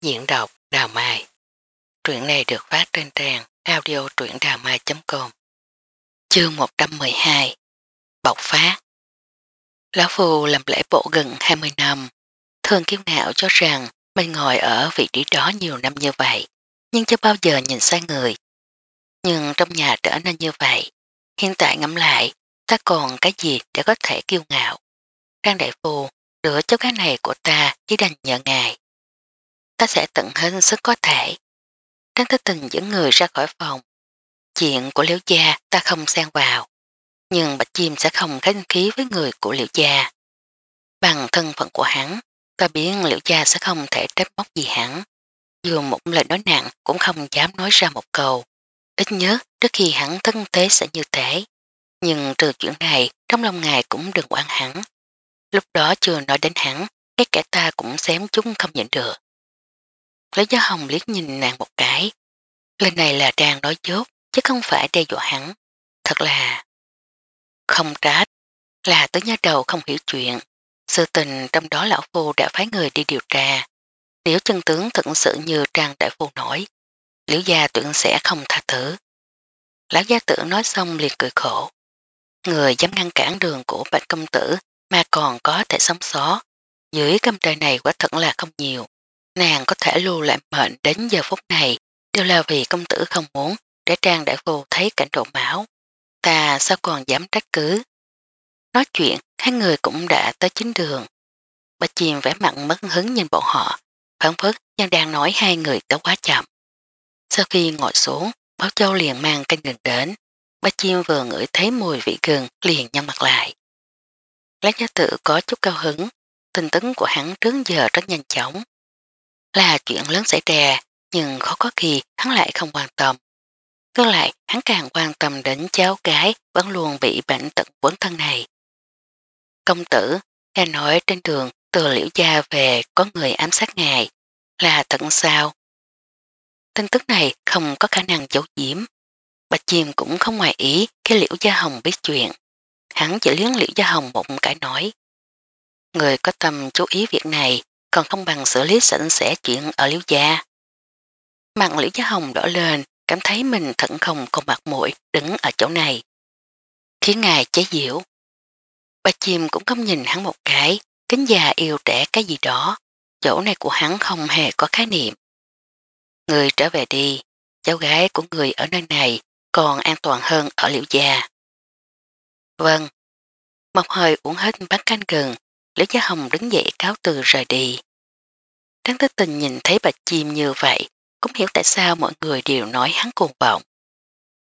Diễn đọc Đào Mai. Truyện này được phát trên trang audio truyệnđàmai.com Chương 112 Bọc phát Lão Phu làm lễ bộ gần 20 năm, Thường kiêu ngạo cho rằng mình ngồi ở vị trí đó nhiều năm như vậy, nhưng chưa bao giờ nhìn sai người. Nhưng trong nhà trở nên như vậy, hiện tại ngẫm lại, ta còn cái gì để có thể kiêu ngạo. Trang đại phù, đứa cháu gái này của ta chỉ đành nhờ ngài. Ta sẽ tận hết sức có thể. Trang thức tình dẫn người ra khỏi phòng. Chuyện của liễu gia ta không xen vào, nhưng bạch chim sẽ không khách khí với người của liễu gia. Bằng thân phận của hắn, Ta biến liệu cha sẽ không thể trách móc gì hẳn. Dù một lời nói nặng cũng không dám nói ra một câu. Ít nhất trước khi hắn thân tế sẽ như thế. Nhưng trừ chuyện này, trong lòng ngài cũng đừng quan hẳn. Lúc đó chưa nói đến hắn, cái kẻ ta cũng xém chúng không nhận được. Lấy gió hồng liếc nhìn nàng một cái. Lần này là đang nói chốt, chứ không phải đe dọa hắn. Thật là... Không trách, là tới nhớ đầu không hiểu chuyện, sự tình trong đó lão phù đã phái người đi điều tra. Nếu chân tướng thật sự như trang đại phù nổi, liễu gia tưởng sẽ không tha thứ. Lão gia tưởng nói xong liền cười khổ. Người dám ngăn cản đường của bạch công tử mà còn có thể sống sót. Dưới căm trời này quả thật là không nhiều. Nàng có thể lưu lại mệnh đến giờ phút này đều là vì công tử không muốn để trang đại phù thấy cảnh trộn máu. Ta sao còn dám trách cứ Nói chuyện, hai người cũng đã tới chính đường. Bà Chìm vẻ mặn mất hứng nhìn bọn họ, phản phất nhưng đang nói hai người tới quá chậm. Sau khi ngồi xuống, Báo Châu liền mang canh gừng đến. Ba chim vừa ngửi thấy mùi vị gừng liền nhăn mặt lại. Lát nhá tự có chút cao hứng, tình tấn của hắn trướng giờ rất nhanh chóng. Là chuyện lớn xảy ra, nhưng khó có khi hắn lại không quan tâm. Cứ lại, hắn càng quan tâm đến cháu cái vẫn luôn bị bệnh tận quấn thân này. Công tử, nghe nói trên đường từ liễu gia về có người ám sát ngài, là thật sao? Tin tức này không có khả năng giấu giếm. Bạch Chìm cũng không ngoài ý khi liễu gia hồng biết chuyện. Hắn chỉ liếng liễu gia hồng bụng cãi nói. Người có tâm chú ý việc này còn không bằng xử lý sẵn sẽ chuyện ở liễu gia. Mạng liễu gia hồng đỏ lên, cảm thấy mình thận không còn mặt mũi đứng ở chỗ này. Khiến ngài chế diễu. Bà chim cũng không nhìn hắn một cái, kính già yêu trẻ cái gì đó, chỗ này của hắn không hề có khái niệm. Người trở về đi, cháu gái của người ở nơi này còn an toàn hơn ở liệu già. Vâng. Một hơi uống hết bát canh gừng, Liễu Gia Hồng đứng dậy cáo từ rời đi. Tráng Tích Tình nhìn thấy bà chim như vậy, cũng hiểu tại sao mọi người đều nói hắn cuồng vọng.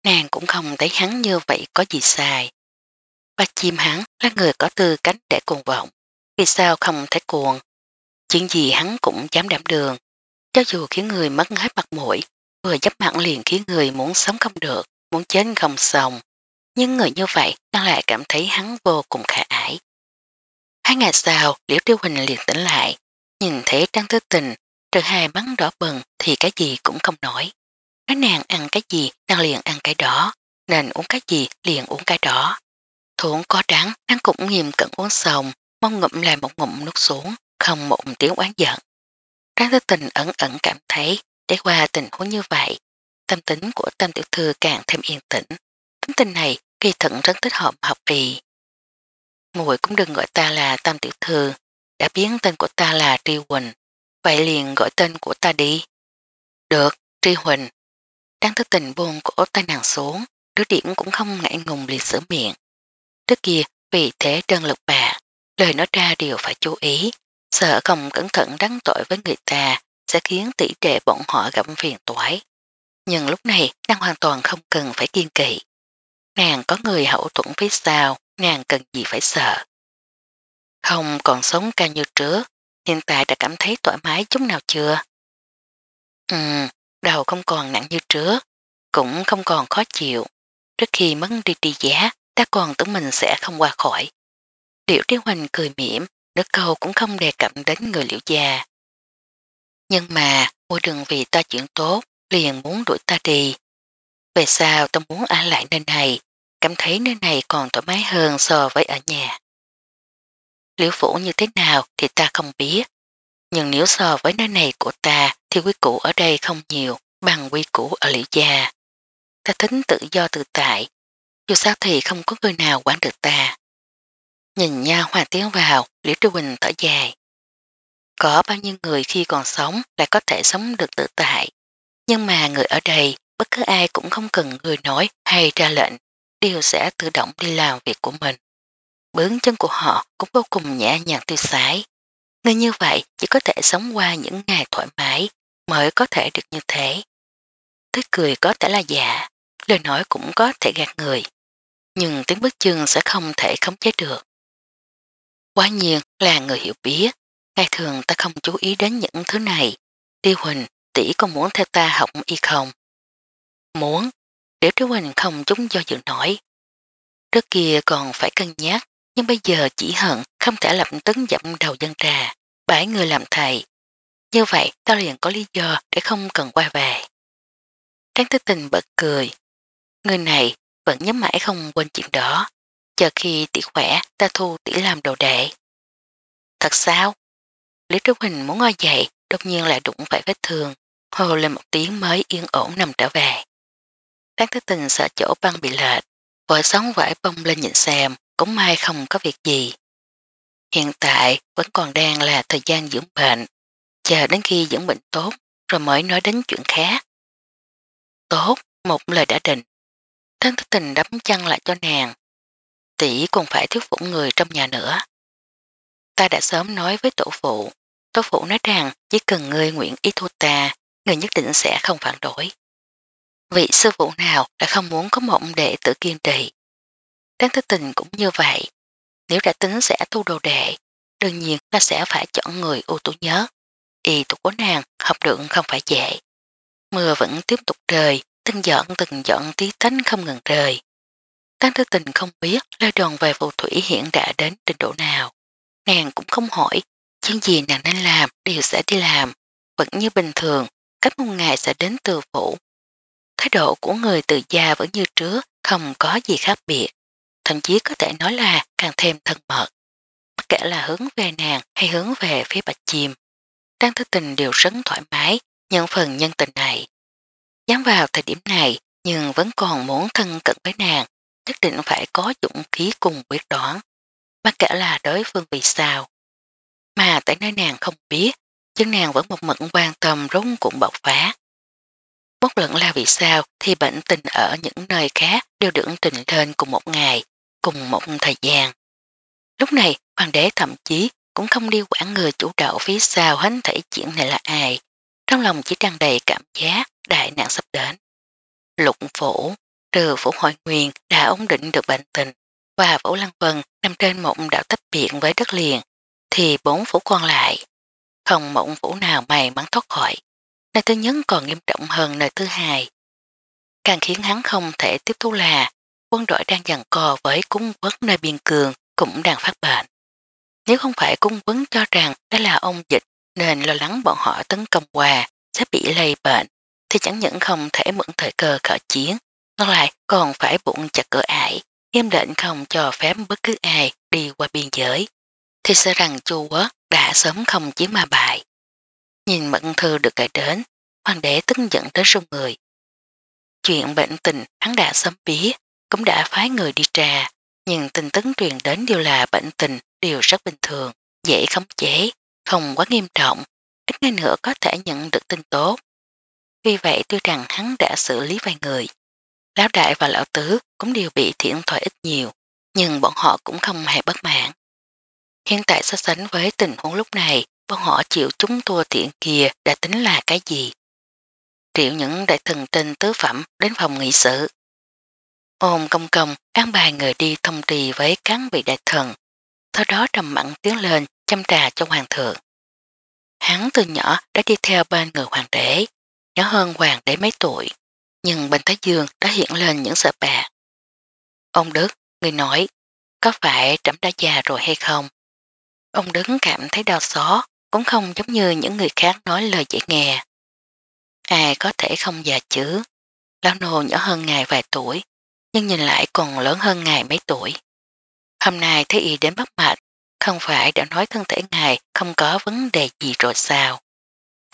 Nàng cũng không thấy hắn như vậy có gì sai bà chim hắn là người có tư cánh để cuồng vọng, vì sao không thấy cuồng. Chuyện gì hắn cũng dám đảm đường, cho dù khiến người mất hết mặt mũi, vừa dấp mặn liền khiến người muốn sống không được, muốn chết không xong. Nhưng người như vậy đang lại cảm thấy hắn vô cùng khả ải. Hai ngày sau, Liễu Tiêu Huỳnh liền tỉnh lại, nhìn thấy Trang Thứ Tình, trừ hai bắn đỏ bừng thì cái gì cũng không nổi. Nói nàng ăn cái gì, đang liền ăn cái đó, nên uống cái gì liền uống cái đó thuống có trắng, hắn cũng nghiêm cẩn uống sòng, mong ngụm lại một ngụm nước xuống, không một tiếng oán giận. Tráng tư tình ẩn ẩn cảm thấy, để qua tình huống như vậy, tâm tính của tâm tiểu thư càng thêm yên tĩnh. Tính tình này kỳ thận rất thích hợp học y. Mùi cũng đừng gọi ta là Tam Tiểu Thư, đã biến tên của ta là Tri Huỳnh, vậy liền gọi tên của ta đi. Được, Tri Huỳnh. Đang thức tình buông cổ tay nàng xuống, đứa điểm cũng không ngại ngùng liền sửa miệng. Trước kia vì thế trần lực bà lời nói ra đều phải chú ý, sợ không cẩn thận đắn tội với người ta sẽ khiến tỷ đệ bọn họ gặp phiền toái. Nhưng lúc này nàng hoàn toàn không cần phải kiên kỵ. Nàng có người hậu thuẫn phía sau, nàng cần gì phải sợ. Không còn sống ca như trước, hiện tại đã cảm thấy thoải mái chút nào chưa? Ừm, đầu không còn nặng như trước, cũng không còn khó chịu. Trước khi mất đi đi giá, ta còn tưởng mình sẽ không qua khỏi. Liễu Trí Hoành cười mỉm, nước câu cũng không đề cập đến người liễu già. Nhưng mà, môi đường vì ta chuyện tốt, liền muốn đuổi ta đi. Về sao ta muốn ở lại nơi này, cảm thấy nơi này còn thoải mái hơn so với ở nhà. Liễu phủ như thế nào thì ta không biết, nhưng nếu so với nơi này của ta thì quý củ ở đây không nhiều bằng quý củ ở liễu gia. Ta tính tự do tự tại, dù sao thì không có người nào quản được ta. Nhìn nha hòa tiến vào, Liễu Tri Quỳnh thở dài. Có bao nhiêu người khi còn sống lại có thể sống được tự tại. Nhưng mà người ở đây, bất cứ ai cũng không cần người nói hay ra lệnh, đều sẽ tự động đi làm việc của mình. Bướng chân của họ cũng vô cùng nhẹ nhàng tiêu sái. Người như vậy chỉ có thể sống qua những ngày thoải mái mới có thể được như thế. Thứ cười có thể là giả, lời nói cũng có thể gạt người nhưng tiếng bước chân sẽ không thể khống chế được. Quá nhiên là người hiểu biết, ngày thường ta không chú ý đến những thứ này. Tiêu Huỳnh, tỷ có muốn theo ta học y không? Muốn, Để Tiêu Huỳnh không chúng do dự nổi. Trước kia còn phải cân nhắc, nhưng bây giờ chỉ hận không thể lập tức dặm đầu dân trà, bãi người làm thầy. Như vậy ta liền có lý do để không cần quay về. Tráng tư tình bật cười. Người này vẫn nhớ mãi không quên chuyện đó, chờ khi tỷ khỏe ta thu tỷ làm đồ đệ. Thật sao? Lý Trúc Huỳnh muốn ngồi dậy, đột nhiên lại đụng phải vết thương, hồ lên một tiếng mới yên ổn nằm trở về. Phát thức tình sợ chỗ băng bị lệch, vội sóng vải bông lên nhìn xem, cũng may không có việc gì. Hiện tại vẫn còn đang là thời gian dưỡng bệnh, chờ đến khi dưỡng bệnh tốt rồi mới nói đến chuyện khác. Tốt, một lời đã định, Trấn Thức Tình đấm chăn lại cho nàng. Tỷ còn phải thuyết phục người trong nhà nữa. Ta đã sớm nói với tổ phụ. Tổ phụ nói rằng chỉ cần người nguyện ý thu ta, người nhất định sẽ không phản đối. Vị sư phụ nào đã không muốn có mộng đệ tử kiên trì. Trấn Thức Tình cũng như vậy. Nếu đã tính sẽ thu đồ đệ, đương nhiên ta sẽ phải chọn người ưu tú nhớ. Y tục của nàng học được không phải dễ. Mưa vẫn tiếp tục rời, từng giận từng giận tí tánh không ngừng rời. Tăng thư tình không biết lời đoàn về phù thủy hiện đã đến trình độ nào. Nàng cũng không hỏi, chuyện gì nàng nên làm đều sẽ đi làm, vẫn như bình thường, cách một ngày sẽ đến từ phủ. Thái độ của người từ gia vẫn như trước, không có gì khác biệt, thậm chí có thể nói là càng thêm thân mật. Bất kể là hướng về nàng hay hướng về phía bạch chim, Tăng Thư Tình đều rất thoải mái nhận phần nhân tình này. Dám vào thời điểm này nhưng vẫn còn muốn thân cận với nàng, nhất định phải có dũng khí cùng quyết đoán, bất kể là đối phương vì sao. Mà tại nơi nàng không biết, chứ nàng vẫn một mực quan tâm rung cũng bộc phá. Bất luận là vì sao thì bệnh tình ở những nơi khác đều được trình lên cùng một ngày, cùng một thời gian. Lúc này, hoàng đế thậm chí cũng không đi quản người chủ đạo phía sau hắn thể chuyện này là ai. Trong lòng chỉ tràn đầy cảm giác đại nạn sắp đến. Lục phủ, trừ phủ hội nguyên đã ổn định được bệnh tình và Vũ Lăng Vân nằm trên một đảo tách biệt với đất liền, thì bốn phủ còn lại. Không một phủ nào may mắn thoát khỏi. Nơi thứ nhất còn nghiêm trọng hơn nơi thứ hai. Càng khiến hắn không thể tiếp thu là quân đội đang dần cò với cung quốc nơi biên cường cũng đang phát bệnh. Nếu không phải cung quấn cho rằng đó là ông dịch nên lo lắng bọn họ tấn công quà sẽ bị lây bệnh thì chẳng những không thể mượn thời cơ khởi chiến, ngược lại còn phải bụng chặt cửa ải, nghiêm lệnh không cho phép bất cứ ai đi qua biên giới. Thì sợ rằng Chu Quốc đã sớm không chiến mà bại. Nhìn mận thư được gửi đến, hoàng đế tức giận tới rung người. Chuyện bệnh tình hắn đã sớm biết, cũng đã phái người đi trà, nhưng tình tấn truyền đến đều là bệnh tình đều rất bình thường, dễ khống chế, không quá nghiêm trọng, ít ngày nữa có thể nhận được tin tốt. Vì vậy tuy rằng hắn đã xử lý vài người, Lão Đại và Lão Tứ cũng đều bị thiện thoại ít nhiều, nhưng bọn họ cũng không hề bất mãn. Hiện tại so sánh với tình huống lúc này, bọn họ chịu chúng thua thiện kia đã tính là cái gì? Triệu những đại thần tinh tứ phẩm đến phòng nghị sự. Ôm công công, an bài người đi thông trì với cán vị đại thần, sau đó trầm mặn tiến lên chăm trà cho hoàng thượng. Hắn từ nhỏ đã đi theo bên người hoàng đế, nhỏ hơn Hoàng đế mấy tuổi, nhưng bên Thái Dương đã hiện lên những sợ bạc. Ông Đức, người nói, có phải trẫm đã già rồi hay không? Ông Đức cảm thấy đau xó, cũng không giống như những người khác nói lời dễ nghe. Ai có thể không già chứ? Lão nô nhỏ hơn ngài vài tuổi, nhưng nhìn lại còn lớn hơn ngài mấy tuổi. Hôm nay thấy y đến bắt mạch, không phải đã nói thân thể ngài không có vấn đề gì rồi sao?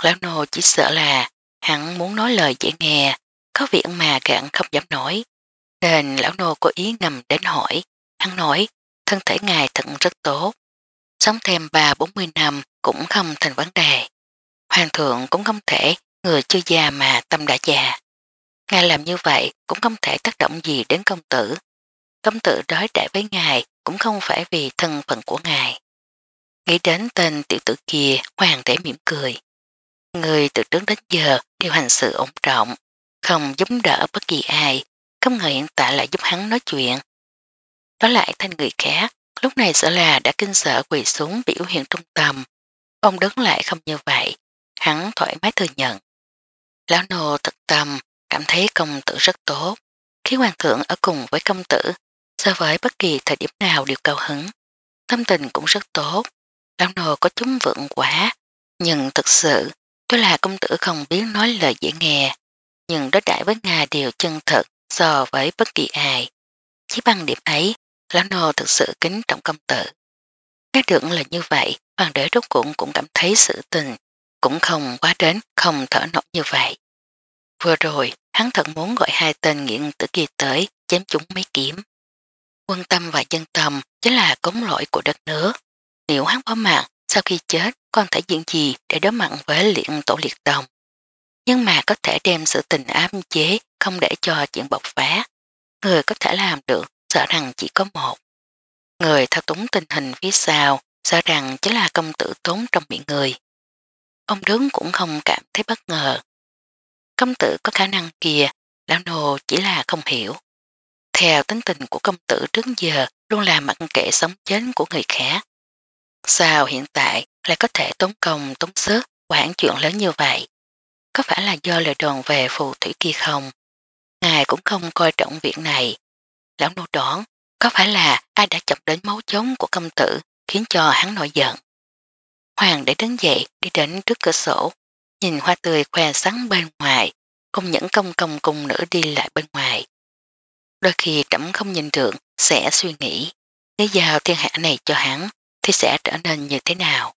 Lão nô chỉ sợ là Hắn muốn nói lời dễ nghe, có việc mà gạn không dám nói. Nên lão nô có ý ngầm đến hỏi. Hắn nói, thân thể ngài thật rất tốt. Sống thêm 3-40 năm cũng không thành vấn đề. Hoàng thượng cũng không thể người chưa già mà tâm đã già. Ngài làm như vậy cũng không thể tác động gì đến công tử. Công tử đối đãi với ngài cũng không phải vì thân phận của ngài. Nghĩ đến tên tiểu tử kia hoàng đế mỉm cười người từ trước đến giờ đều hành sự ổn trọng, không giúp đỡ bất kỳ ai, không ngờ hiện tại lại giúp hắn nói chuyện. Đó lại thanh người khác, lúc này sợ là đã kinh sợ quỳ xuống biểu hiện trung tâm. Ông đứng lại không như vậy, hắn thoải mái thừa nhận. Lão nô thật tâm, cảm thấy công tử rất tốt. Khi hoàng thượng ở cùng với công tử, so với bất kỳ thời điểm nào đều cao hứng. Tâm tình cũng rất tốt, lão nô có chúng vượng quá, nhưng thực sự Tôi là công tử không biết nói lời dễ nghe, nhưng đối đại với ngài đều chân thật so với bất kỳ ai. Chỉ bằng điểm ấy, Lão Nô thực sự kính trọng công tử. Nghe được là như vậy, hoàng đế rốt cuộn cũng cảm thấy sự tình, cũng không quá đến, không thở nổi như vậy. Vừa rồi, hắn thật muốn gọi hai tên nghiện tử kia tới, chém chúng mấy kiếm. Quân tâm và chân tâm chính là cống lỗi của đất nước. Nếu hắn bỏ mạng, sau khi chết con thể diện gì để đối mặt với liệt tổ liệt tông. Nhưng mà có thể đem sự tình áp chế không để cho chuyện bộc phá. Người có thể làm được sợ rằng chỉ có một. Người thao túng tình hình phía sau sợ rằng chính là công tử tốn trong miệng người. Ông đứng cũng không cảm thấy bất ngờ. Công tử có khả năng kìa, lão nô chỉ là không hiểu. Theo tính tình của công tử trước giờ luôn là mặc kệ sống chết của người khác. Sao hiện tại lại có thể tốn công tốn sức quản chuyện lớn như vậy? Có phải là do lời đồn về phù thủy kia không? Ngài cũng không coi trọng việc này. Lão nô đoán, có phải là ai đã chọc đến máu chống của công tử khiến cho hắn nổi giận? Hoàng để đứng dậy đi đến trước cửa sổ, nhìn hoa tươi khoe sáng bên ngoài, không những công công cùng nữ đi lại bên ngoài. Đôi khi trẫm không nhìn được, sẽ suy nghĩ, cái giao thiên hạ này cho hắn, thì sẽ trở nên như thế nào.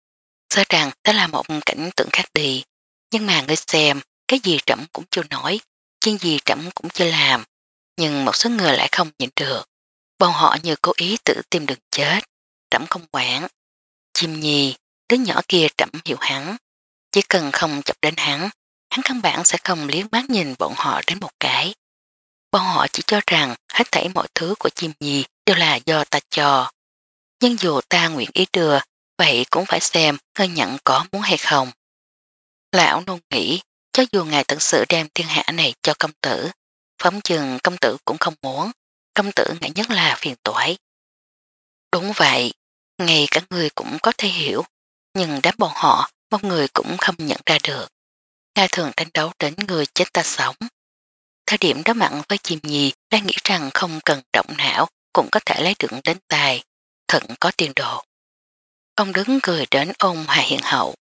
Sợ rằng đó là một cảnh tượng khác đi, nhưng mà người xem, cái gì trẫm cũng chưa nói, chuyện gì trẫm cũng chưa làm, nhưng một số người lại không nhịn được. Bọn họ như cố ý tự tìm đường chết, trẫm không quản. Chim nhì, đứa nhỏ kia trẫm hiểu hắn, chỉ cần không chọc đến hắn, hắn căn bản sẽ không liếc mắt nhìn bọn họ đến một cái. Bọn họ chỉ cho rằng hết thảy mọi thứ của chim nhì đều là do ta cho nhưng dù ta nguyện ý đưa, vậy cũng phải xem ngơ nhận có muốn hay không. Lão nôn nghĩ, cho dù ngài thật sự đem thiên hạ này cho công tử, phóng chừng công tử cũng không muốn, công tử ngại nhất là phiền toái. Đúng vậy, ngay cả người cũng có thể hiểu, nhưng đám bọn họ một người cũng không nhận ra được. Ngài thường tranh đấu đến người chết ta sống. Thời điểm đó mặn với chim nhì đang nghĩ rằng không cần động não cũng có thể lấy được đến tài thật có tiền đồ. Ông đứng cười đến ông Hà Hiền Hậu.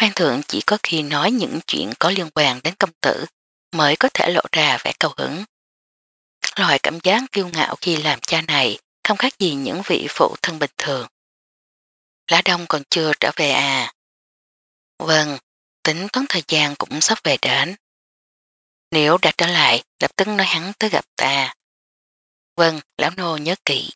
Hoàng thượng chỉ có khi nói những chuyện có liên quan đến công tử mới có thể lộ ra vẻ cầu hứng. Loại cảm giác kiêu ngạo khi làm cha này không khác gì những vị phụ thân bình thường. Lá đông còn chưa trở về à? Vâng, tính toán thời gian cũng sắp về đến. Nếu đã trở lại, lập tức nói hắn tới gặp ta. Vâng, lão nô nhớ kỹ.